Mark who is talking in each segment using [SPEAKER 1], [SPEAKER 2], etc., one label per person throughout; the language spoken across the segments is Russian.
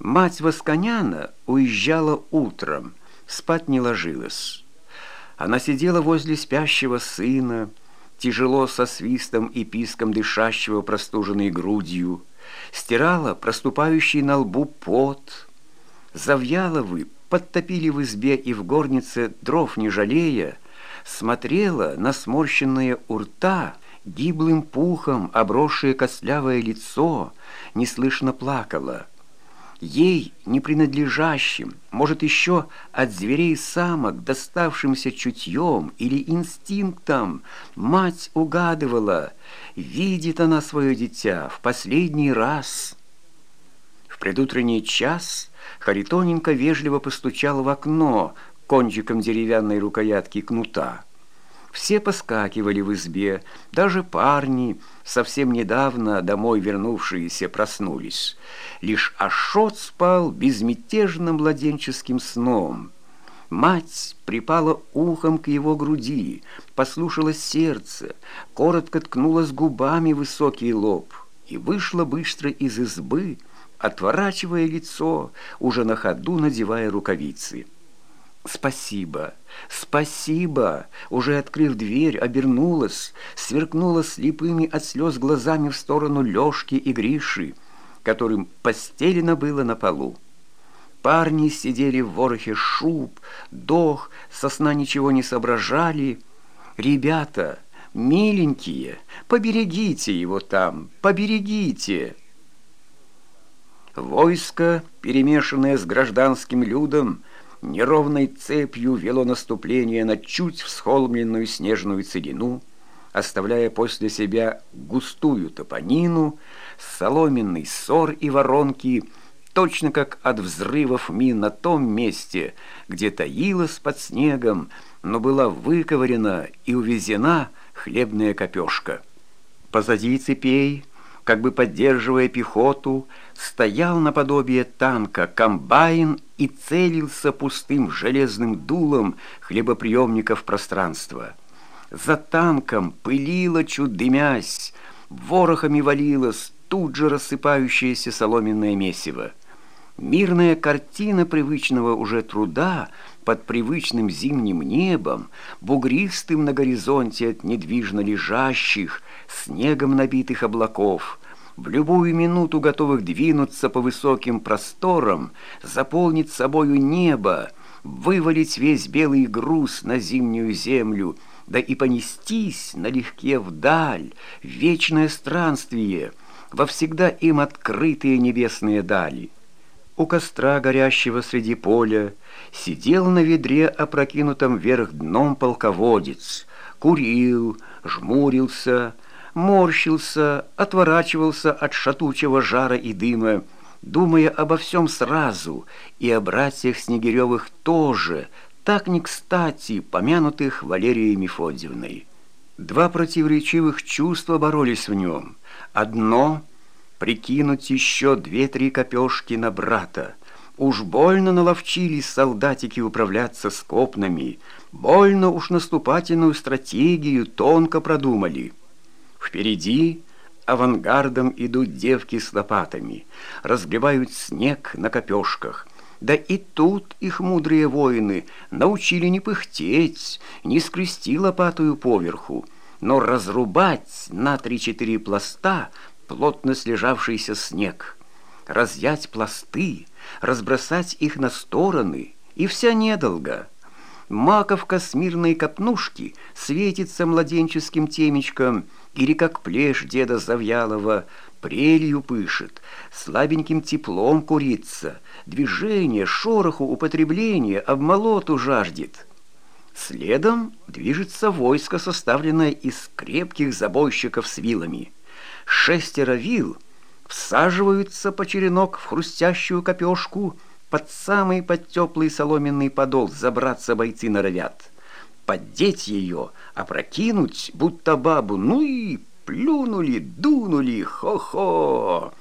[SPEAKER 1] Мать Восконяна уезжала утром, спать не ложилась. Она сидела возле спящего сына, тяжело со свистом и писком дышащего простуженной грудью, стирала проступающий на лбу пот. Завьяловы подтопили в избе и в горнице дров не жалея, смотрела на сморщенное у рта, гиблым пухом обросшее костлявое лицо, неслышно плакала — ей не принадлежащим, может, еще от зверей самок, доставшимся чутьем или инстинктом, мать угадывала, видит она свое дитя в последний раз. В предутренний час Харитоненко вежливо постучал в окно кончиком деревянной рукоятки кнута. Все поскакивали в избе, даже парни, совсем недавно домой вернувшиеся, проснулись. Лишь Ашот спал безмятежным младенческим сном. Мать припала ухом к его груди, послушала сердце, коротко ткнулась губами высокий лоб и вышла быстро из избы, отворачивая лицо, уже на ходу надевая рукавицы. «Спасибо, спасибо!» Уже открыв дверь, обернулась, сверкнула слепыми от слез глазами в сторону Лёшки и Гриши, которым постелено было на полу. Парни сидели в ворохе шуб, дох, сосна ничего не соображали. «Ребята, миленькие, поберегите его там, поберегите!» Войско, перемешанное с гражданским людом, неровной цепью вело наступление на чуть всхолмленную снежную целину, оставляя после себя густую топонину, соломенный ссор и воронки, точно как от взрывов мин на том месте, где таилась под снегом, но была выковырена и увезена хлебная копешка. Позади цепей, как бы поддерживая пехоту, стоял наподобие танка комбайн и целился пустым железным дулом хлебоприемников пространства. За танком пылила чуть дымясь, ворохами валилось тут же рассыпающееся соломенное месиво. Мирная картина привычного уже труда под привычным зимним небом, бугристым на горизонте от недвижно лежащих, снегом набитых облаков, в любую минуту готовых двинуться по высоким просторам, заполнить собою небо, вывалить весь белый груз на зимнюю землю, да и понестись налегке вдаль, в вечное странствие, во всегда им открытые небесные дали. У костра, горящего среди поля, сидел на ведре, опрокинутом вверх дном полководец, курил, жмурился, морщился, отворачивался от шатучего жара и дыма, думая обо всем сразу, и о братьях Снегиревых тоже, так не кстати, помянутых Валерией Мефодьевной. Два противоречивых чувства боролись в нем. Одно — прикинуть еще две-три копешки на брата. Уж больно наловчились солдатики управляться с копнами, больно уж наступательную стратегию тонко продумали — Впереди авангардом идут девки с лопатами, разгребают снег на копешках. Да и тут их мудрые воины научили не пыхтеть, не скрести лопатую поверху, но разрубать на три-четыре пласта плотно слежавшийся снег, разъять пласты, разбросать их на стороны, и вся недолго — Маковка смирной копнушки светится младенческим темечком, или как плешь деда Завьялова прелью пышет, слабеньким теплом курится, движение, шороху, употребление, обмолоту жаждет. Следом движется войско, составленное из крепких забойщиков с вилами. Шестеро вил всаживаются по черенок в хрустящую копешку – под самый под теплый соломенный подол забраться бойцы норовят. Поддеть ее, опрокинуть, будто бабу, ну и плюнули, дунули, хо-хо.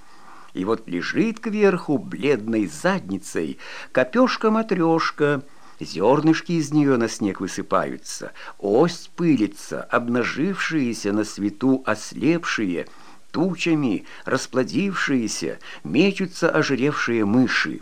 [SPEAKER 1] И вот лежит кверху бледной задницей копешка-матрешка, Зернышки из нее на снег высыпаются, ось пылится, обнажившиеся на свету ослепшие, тучами расплодившиеся, мечутся ожиревшие мыши.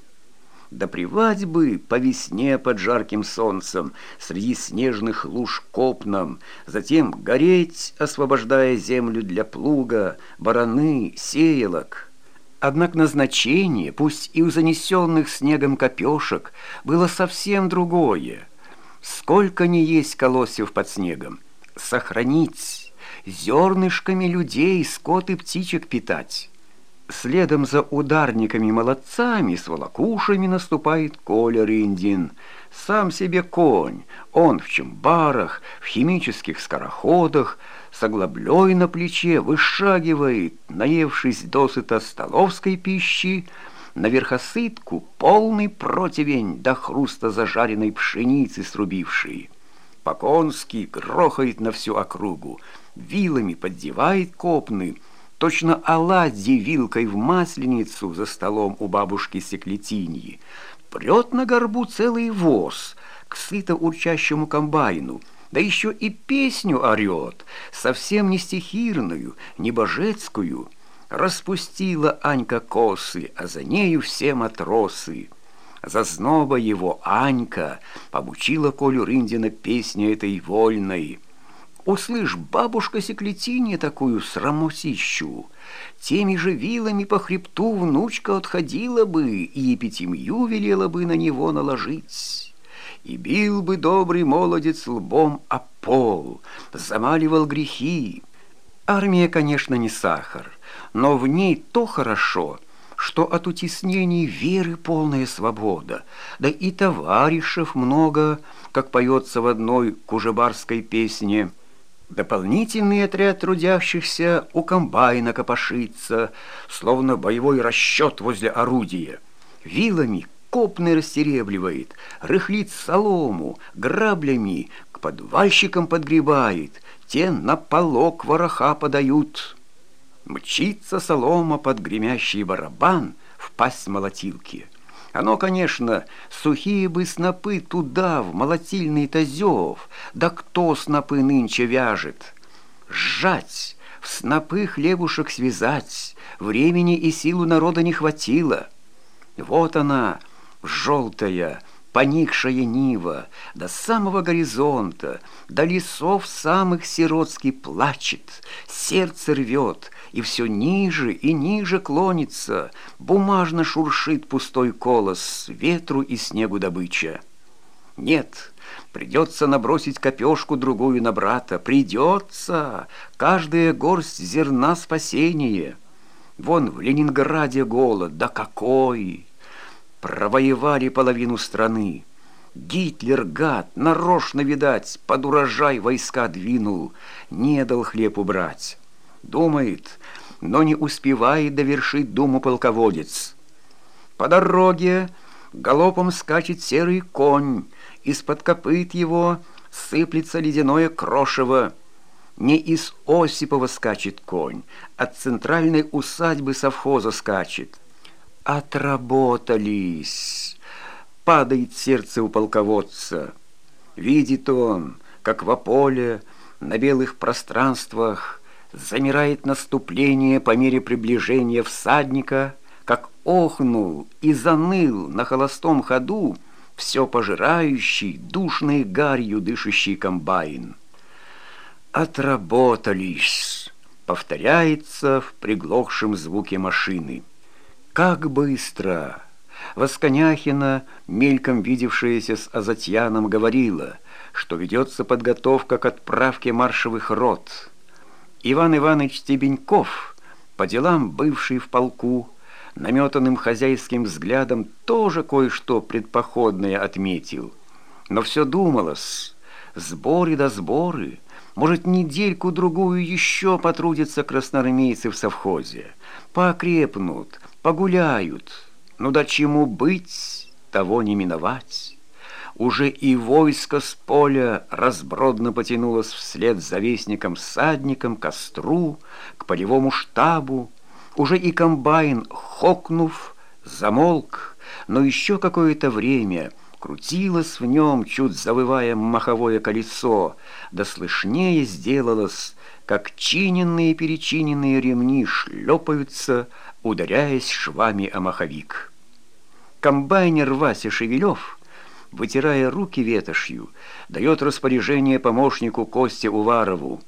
[SPEAKER 1] Да привать бы по весне под жарким солнцем, Среди снежных луж копном, Затем гореть, освобождая землю для плуга, Бараны, сеялок. Однако назначение, пусть и у занесенных снегом копешек, Было совсем другое. Сколько не есть колосьев под снегом, Сохранить, зернышками людей, скот и птичек питать. Следом за ударниками-молодцами с волокушами наступает Коля Рындин. Сам себе конь, он в чембарах, в химических скороходах, с оглоблей на плече вышагивает, наевшись досыта столовской пищи, на верхосытку полный противень до хруста зажаренной пшеницы срубивший. Поконский грохает на всю округу, вилами поддевает копны, Точно оладьи вилкой в масленицу за столом у бабушки Секлетиньи. Прет на горбу целый воз к сыто урчащему комбайну, да еще и песню орет, совсем не стихирную, не божецкую. Распустила Анька косы, а за нею все матросы. Зазноба его Анька обучила Колю Рындина песни этой вольной — Услышь, бабушка Секлетинья такую срамосищу, Теми же вилами по хребту внучка отходила бы И епитемью велела бы на него наложить. И бил бы добрый молодец лбом о пол, Замаливал грехи. Армия, конечно, не сахар, Но в ней то хорошо — что от утеснений веры полная свобода, да и товарищев много, как поется в одной кужебарской песне — Дополнительный отряд трудящихся у комбайна копошится, словно боевой расчет возле орудия. Вилами копны растеребливает, рыхлит солому, граблями к подвальщикам подгребает, те на полок вороха подают. Мчится солома под гремящий барабан в пасть молотилки. Оно, конечно, сухие бы снопы туда, в молотильный тазев, да кто снопы нынче вяжет? Сжать, в снопы хлебушек связать, времени и силу народа не хватило. Вот она, желтая, поникшая нива, до самого горизонта, до лесов самых сиротский плачет, сердце рвет, и все ниже и ниже клонится, бумажно шуршит пустой колос, ветру и снегу добыча. Нет, придется набросить копешку другую на брата, придется, каждая горсть зерна спасения. Вон в Ленинграде голод, да какой! Провоевали половину страны. Гитлер, гад, нарочно, видать, под урожай войска двинул, не дал хлеб убрать. Думает, но не успевает довершить думу полководец. По дороге галопом скачет серый конь, из-под копыт его сыплется ледяное крошево. Не из Осипова скачет конь, от центральной усадьбы совхоза скачет. Отработались. Падает сердце у полководца. Видит он, как в поле, на белых пространствах замирает наступление по мере приближения всадника, как охнул и заныл на холостом ходу все пожирающий, душной гарью дышащий комбайн. «Отработались!» повторяется в приглохшем звуке машины. Как быстро! Восконяхина, мельком видевшаяся с Азатьяном, говорила, что ведется подготовка к отправке маршевых рот. Иван Иванович Стебеньков, по делам бывший в полку, наметанным хозяйским взглядом тоже кое-что предпоходное отметил. Но все думалось, сборы да сборы, может, недельку-другую еще потрудятся красноармейцы в совхозе, поокрепнут, погуляют. Ну да чему быть, того не миновать. Уже и войско с поля разбродно потянулось вслед за вестником-садником к костру, к полевому штабу. Уже и комбайн, хокнув, замолк, но еще какое-то время крутилось в нем, чуть завывая маховое колесо, да слышнее сделалось как чиненные и перечиненные ремни шлепаются, ударяясь швами о маховик. Комбайнер Вася Шевелев, вытирая руки ветошью, дает распоряжение помощнику Косте Уварову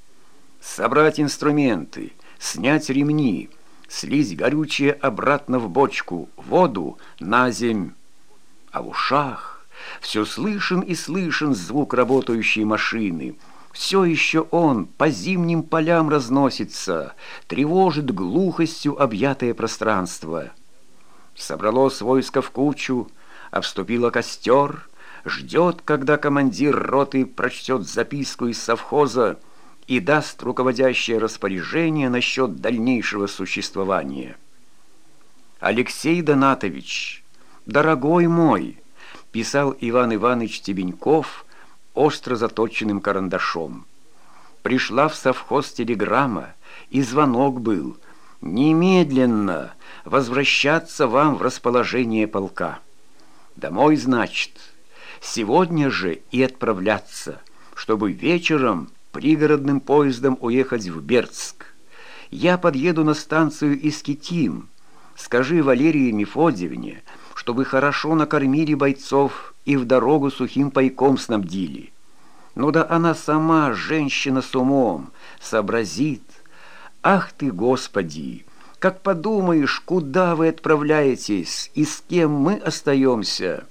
[SPEAKER 1] собрать инструменты, снять ремни, слить горючее обратно в бочку, воду на земь. А в ушах все слышен и слышен звук работающей машины. Все еще он по зимним полям разносится, тревожит глухостью объятое пространство. Собралось войско в кучу, обступило костер, ждет, когда командир роты прочтет записку из совхоза, и даст руководящее распоряжение насчет дальнейшего существования. «Алексей Донатович, дорогой мой!» – писал Иван Иванович Тебеньков остро заточенным карандашом. Пришла в совхоз телеграмма, и звонок был. «Немедленно возвращаться вам в расположение полка. Домой, значит, сегодня же и отправляться, чтобы вечером пригородным поездом уехать в Бердск. Я подъеду на станцию Искитим. Скажи Валерии Мефодьевне, чтобы хорошо накормили бойцов и в дорогу сухим пайком снабдили. Ну да она сама, женщина с умом, сообразит. Ах ты, Господи! Как подумаешь, куда вы отправляетесь и с кем мы остаемся?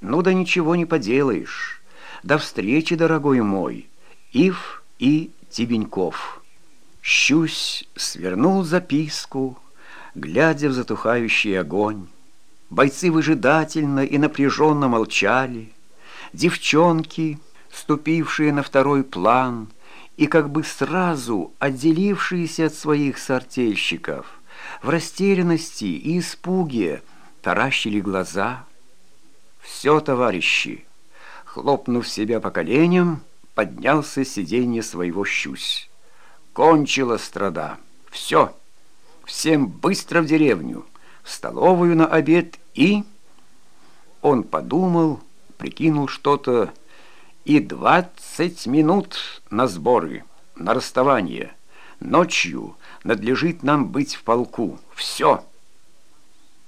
[SPEAKER 1] Ну да ничего не поделаешь. До встречи, дорогой мой!» Ив и Тебеньков. Щусь свернул записку, глядя в затухающий огонь. Бойцы выжидательно и напряженно молчали. Девчонки, ступившие на второй план и как бы сразу отделившиеся от своих сортельщиков, в растерянности и испуге таращили глаза. «Все, товарищи!» Хлопнув себя по коленям, поднялся с сиденья своего щусь. Кончила страда. Все. Всем быстро в деревню, в столовую на обед и... Он подумал, прикинул что-то, и двадцать минут на сборы, на расставание. Ночью надлежит нам быть в полку. Все.